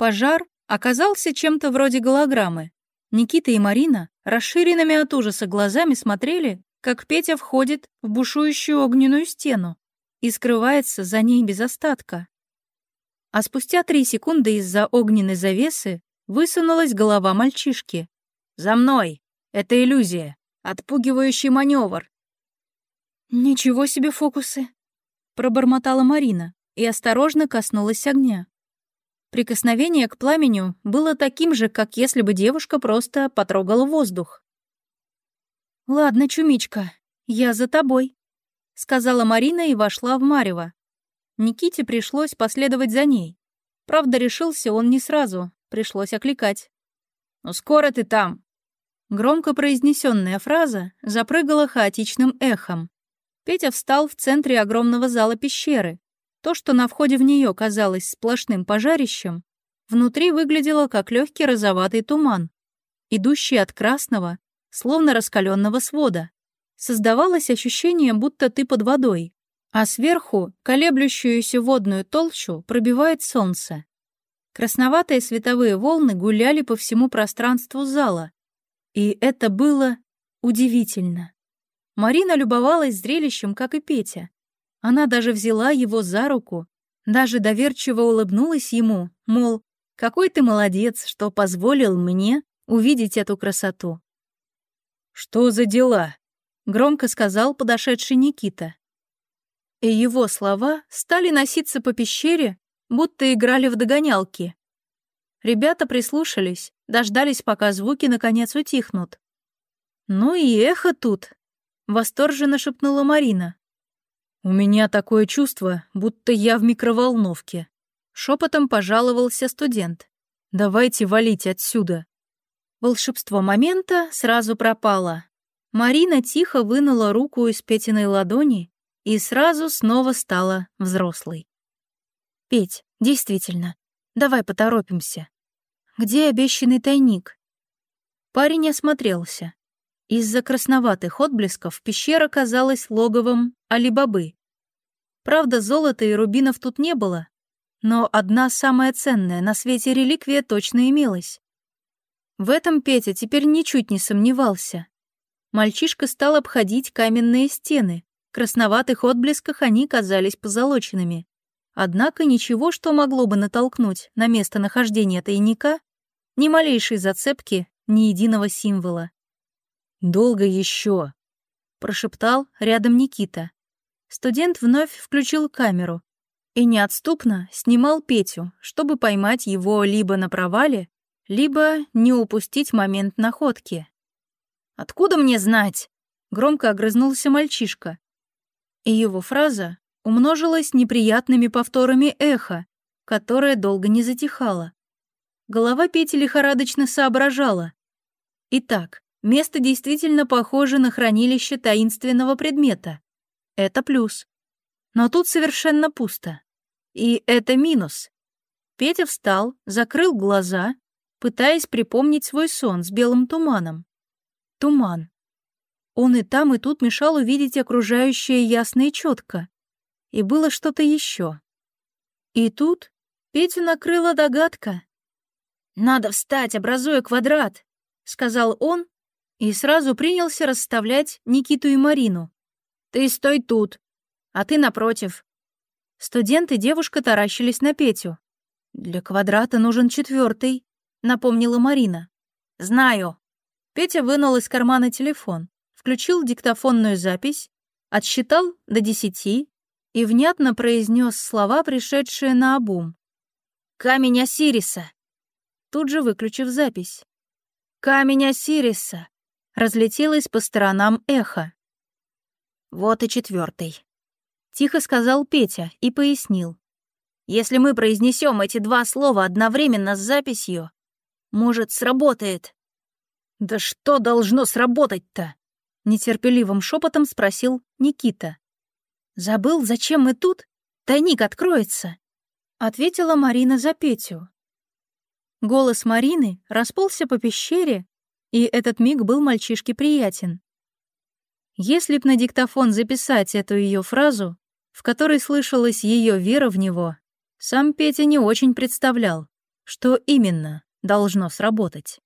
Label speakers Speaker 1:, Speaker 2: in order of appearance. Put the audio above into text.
Speaker 1: Пожар оказался чем-то вроде голограммы. Никита и Марина расширенными от ужаса глазами смотрели, как Петя входит в бушующую огненную стену и скрывается за ней без остатка. А спустя три секунды из-за огненной завесы высунулась голова мальчишки. «За мной! Это иллюзия! Отпугивающий маневр!» «Ничего себе фокусы!» — пробормотала Марина и осторожно коснулась огня. Прикосновение к пламеню было таким же, как если бы девушка просто потрогала воздух. «Ладно, чумичка, я за тобой», — сказала Марина и вошла в Марево. Никите пришлось последовать за ней. Правда, решился он не сразу, пришлось окликать. «Ну скоро ты там!» Громко произнесенная фраза запрыгала хаотичным эхом. Петя встал в центре огромного зала пещеры. То, что на входе в нее казалось сплошным пожарищем, внутри выглядело как легкий розоватый туман, идущий от красного, словно раскаленного свода. Создавалось ощущение, будто ты под водой, а сверху колеблющуюся водную толщу пробивает солнце. Красноватые световые волны гуляли по всему пространству зала, и это было удивительно. Марина любовалась зрелищем, как и Петя. Она даже взяла его за руку, даже доверчиво улыбнулась ему, мол, какой ты молодец, что позволил мне увидеть эту красоту. «Что за дела?» — громко сказал подошедший Никита и его слова стали носиться по пещере, будто играли в догонялки. Ребята прислушались, дождались, пока звуки наконец утихнут. «Ну и эхо тут», — восторженно шепнула Марина. «У меня такое чувство, будто я в микроволновке», — шепотом пожаловался студент. «Давайте валить отсюда». Волшебство момента сразу пропало. Марина тихо вынула руку из Петиной ладони и сразу снова стала взрослой. «Петь, действительно, давай поторопимся. Где обещанный тайник?» Парень осмотрелся. Из-за красноватых отблесков пещера казалась логовом Алибабы. Правда, золота и рубинов тут не было, но одна самая ценная на свете реликвия точно имелась. В этом Петя теперь ничуть не сомневался. Мальчишка стал обходить каменные стены, красноватых отблесках они казались позолоченными. Однако ничего, что могло бы натолкнуть на место нахождения тайника, ни малейшей зацепки, ни единого символа. «Долго еще», — прошептал рядом Никита. Студент вновь включил камеру и неотступно снимал Петю, чтобы поймать его либо на провале, либо не упустить момент находки. «Откуда мне знать?» — громко огрызнулся мальчишка и его фраза умножилась неприятными повторами эха, которое долго не затихало. Голова Пети лихорадочно соображала. Итак, место действительно похоже на хранилище таинственного предмета. Это плюс. Но тут совершенно пусто. И это минус. Петя встал, закрыл глаза, пытаясь припомнить свой сон с белым туманом. Туман. Он и там, и тут мешал увидеть окружающее ясно и четко. И было что-то еще. И тут Петю накрыла догадка. «Надо встать, образуя квадрат», — сказал он и сразу принялся расставлять Никиту и Марину. «Ты стой тут, а ты напротив». Студент и девушка таращились на Петю. «Для квадрата нужен четвертый, напомнила Марина. «Знаю». Петя вынул из кармана телефон включил диктофонную запись, отсчитал до десяти и внятно произнес слова, пришедшие на обум. «Камень Осириса!» Тут же выключив запись. «Камень Осириса!» Разлетелось по сторонам эхо. «Вот и четвертый. Тихо сказал Петя и пояснил. «Если мы произнесем эти два слова одновременно с записью, может, сработает». «Да что должно сработать-то?» Нетерпеливым шепотом спросил Никита. «Забыл, зачем мы тут? Тайник откроется!» Ответила Марина за Петю. Голос Марины расползся по пещере, и этот миг был мальчишке приятен. Если б на диктофон записать эту ее фразу, в которой слышалась ее вера в него, сам Петя не очень представлял, Что именно должно сработать?